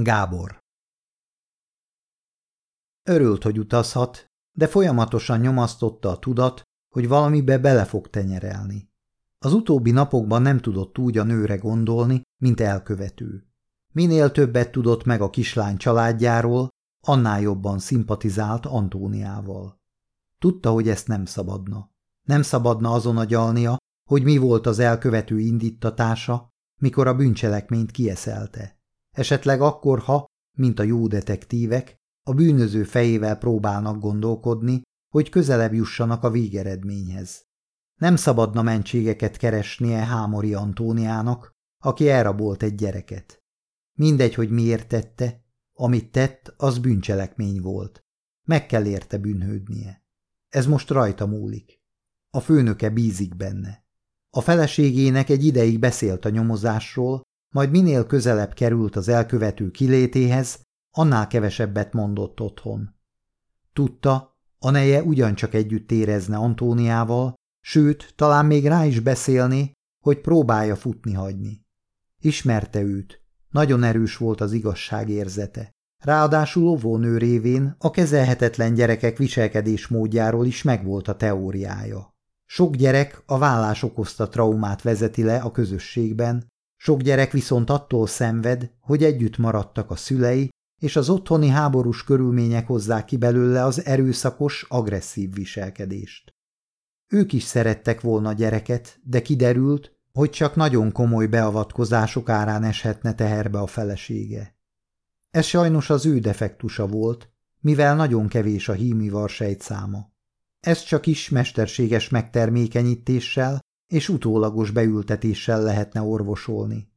Gábor Örült, hogy utazhat, de folyamatosan nyomasztotta a tudat, hogy valamibe bele fog tenyerelni. Az utóbbi napokban nem tudott úgy a nőre gondolni, mint elkövető. Minél többet tudott meg a kislány családjáról, annál jobban szimpatizált Antóniával. Tudta, hogy ezt nem szabadna. Nem szabadna azon agyalnia, hogy mi volt az elkövető indítatása, mikor a bűncselekményt kieszelte. Esetleg akkor, ha, mint a jó detektívek, a bűnöző fejével próbálnak gondolkodni, hogy közelebb jussanak a végeredményhez. Nem szabadna mentségeket keresnie Hámori Antóniának, aki elrabolt egy gyereket. Mindegy, hogy miért tette, amit tett, az bűncselekmény volt. Meg kell érte bűnhődnie. Ez most rajta múlik. A főnöke bízik benne. A feleségének egy ideig beszélt a nyomozásról, majd minél közelebb került az elkövető kilétéhez, annál kevesebbet mondott otthon. Tudta, a neje ugyancsak együtt érezne Antóniával, sőt, talán még rá is beszélni, hogy próbálja futni hagyni. Ismerte őt, nagyon erős volt az igazság érzete. Ráadásul óvónő révén a kezelhetetlen gyerekek viselkedés módjáról is megvolt a teóriája. Sok gyerek a vállás okozta traumát vezeti le a közösségben, sok gyerek viszont attól szenved, hogy együtt maradtak a szülei, és az otthoni háborús körülmények hozzák ki belőle az erőszakos, agresszív viselkedést. Ők is szerettek volna gyereket, de kiderült, hogy csak nagyon komoly beavatkozások árán eshetne teherbe a felesége. Ez sajnos az ő defektusa volt, mivel nagyon kevés a hímivar sejtszáma. Ez csak is mesterséges megtermékenyítéssel és utólagos beültetéssel lehetne orvosolni.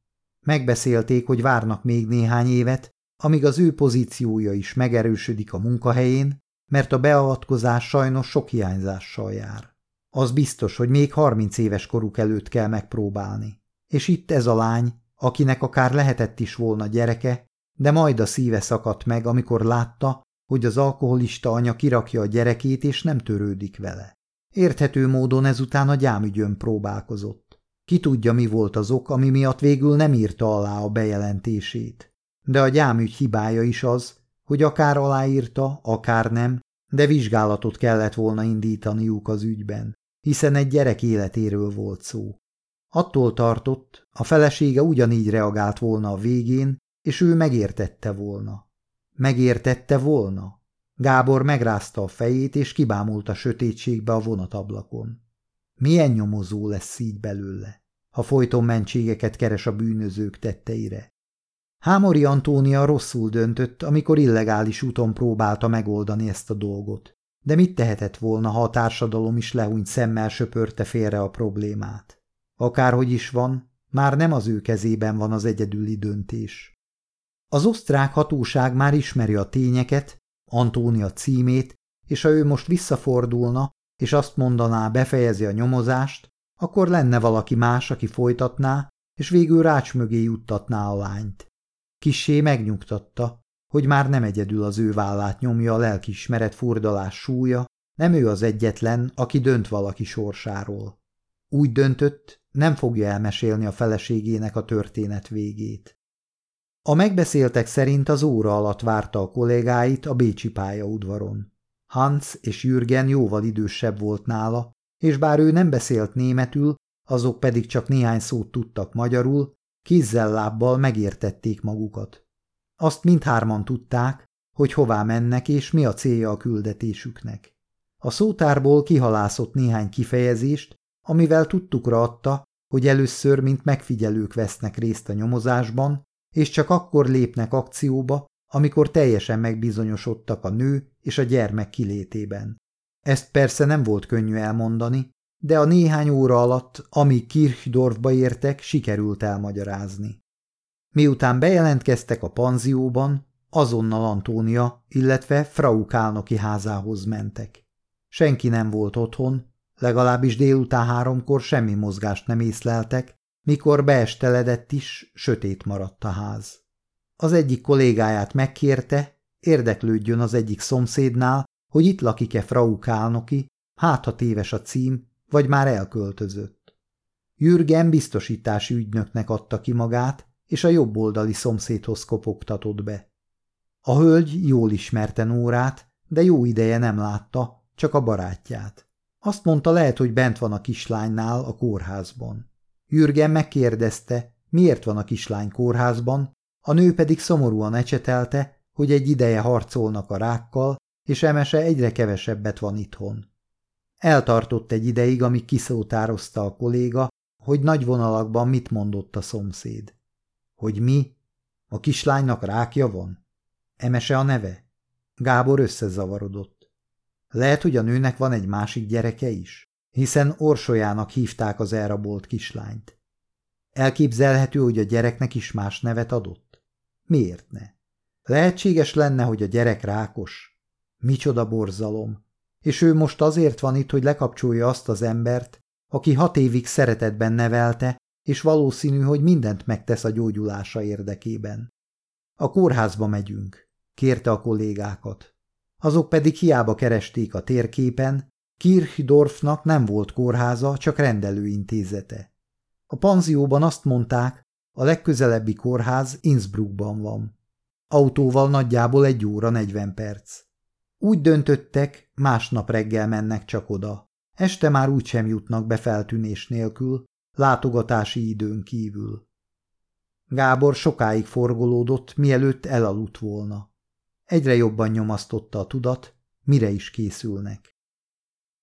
Megbeszélték, hogy várnak még néhány évet, amíg az ő pozíciója is megerősödik a munkahelyén, mert a beavatkozás sajnos sok hiányzással jár. Az biztos, hogy még harminc éves koruk előtt kell megpróbálni. És itt ez a lány, akinek akár lehetett is volna gyereke, de majd a szíve szakadt meg, amikor látta, hogy az alkoholista anya kirakja a gyerekét, és nem törődik vele. Érthető módon ezután a gyámügyön próbálkozott. Ki tudja, mi volt az ok, ami miatt végül nem írta alá a bejelentését. De a gyámügy hibája is az, hogy akár aláírta, akár nem, de vizsgálatot kellett volna indítaniuk az ügyben, hiszen egy gyerek életéről volt szó. Attól tartott, a felesége ugyanígy reagált volna a végén, és ő megértette volna. Megértette volna? Gábor megrázta a fejét, és kibámult a sötétségbe a vonatablakon. Milyen nyomozó lesz így belőle, ha folyton mentségeket keres a bűnözők tetteire? Hámori Antónia rosszul döntött, amikor illegális úton próbálta megoldani ezt a dolgot. De mit tehetett volna, ha a társadalom is lehúnyt szemmel söpörte félre a problémát? Akárhogy is van, már nem az ő kezében van az egyedüli döntés. Az osztrák hatóság már ismeri a tényeket, Antónia címét, és ha ő most visszafordulna, és azt mondaná, befejezi a nyomozást, akkor lenne valaki más, aki folytatná, és végül rács mögé juttatná a lányt. Kissé megnyugtatta, hogy már nem egyedül az ő vállát nyomja a lelkiismeret furdalás súlya, nem ő az egyetlen, aki dönt valaki sorsáról. Úgy döntött, nem fogja elmesélni a feleségének a történet végét. A megbeszéltek szerint az óra alatt várta a kollégáit a Bécsi pályaudvaron. Hans és Jürgen jóval idősebb volt nála, és bár ő nem beszélt németül, azok pedig csak néhány szót tudtak magyarul, kézzel-lábbal megértették magukat. Azt mindhárman tudták, hogy hová mennek és mi a célja a küldetésüknek. A szótárból kihalászott néhány kifejezést, amivel tudtukra adta, hogy először, mint megfigyelők vesznek részt a nyomozásban, és csak akkor lépnek akcióba, amikor teljesen megbizonyosodtak a nő és a gyermek kilétében. Ezt persze nem volt könnyű elmondani, de a néhány óra alatt, amíg Kirchdorfba értek, sikerült elmagyarázni. Miután bejelentkeztek a panzióban, azonnal Antónia, illetve Frau Kálnoki házához mentek. Senki nem volt otthon, legalábbis délután háromkor semmi mozgást nem észleltek, mikor beesteledett is, sötét maradt a ház. Az egyik kollégáját megkérte, érdeklődjön az egyik szomszédnál, hogy itt lakik-e Frau Kálnoki, hát ha téves a cím, vagy már elköltözött. Jürgen biztosítási ügynöknek adta ki magát, és a jobb oldali szomszédhoz kopogtatott be. A hölgy jól ismerte Nórát, de jó ideje nem látta, csak a barátját. Azt mondta, lehet, hogy bent van a kislánynál a kórházban. Jürgen megkérdezte, miért van a kislány kórházban, a nő pedig szomorúan ecsetelte, hogy egy ideje harcolnak a rákkal, és Emese egyre kevesebbet van itthon. Eltartott egy ideig, amíg kiszótározta a kolléga, hogy nagy vonalakban mit mondott a szomszéd. Hogy mi? A kislánynak rákja van? Emese a neve? Gábor összezavarodott. Lehet, hogy a nőnek van egy másik gyereke is, hiszen Orsolyának hívták az elrabolt kislányt. Elképzelhető, hogy a gyereknek is más nevet adott? Miért ne? Lehetséges lenne, hogy a gyerek rákos. Micsoda borzalom. És ő most azért van itt, hogy lekapcsolja azt az embert, aki hat évig szeretetben nevelte, és valószínű, hogy mindent megtesz a gyógyulása érdekében. A kórházba megyünk, kérte a kollégákat. Azok pedig hiába keresték a térképen, Kirchdorfnak nem volt kórháza, csak rendelőintézete. A panzióban azt mondták, a legközelebbi kórház Innsbruckban van. Autóval nagyjából egy óra negyven perc. Úgy döntöttek, másnap reggel mennek csak oda. Este már úgysem jutnak be feltűnés nélkül, látogatási időn kívül. Gábor sokáig forgolódott, mielőtt elaludt volna. Egyre jobban nyomasztotta a tudat, mire is készülnek.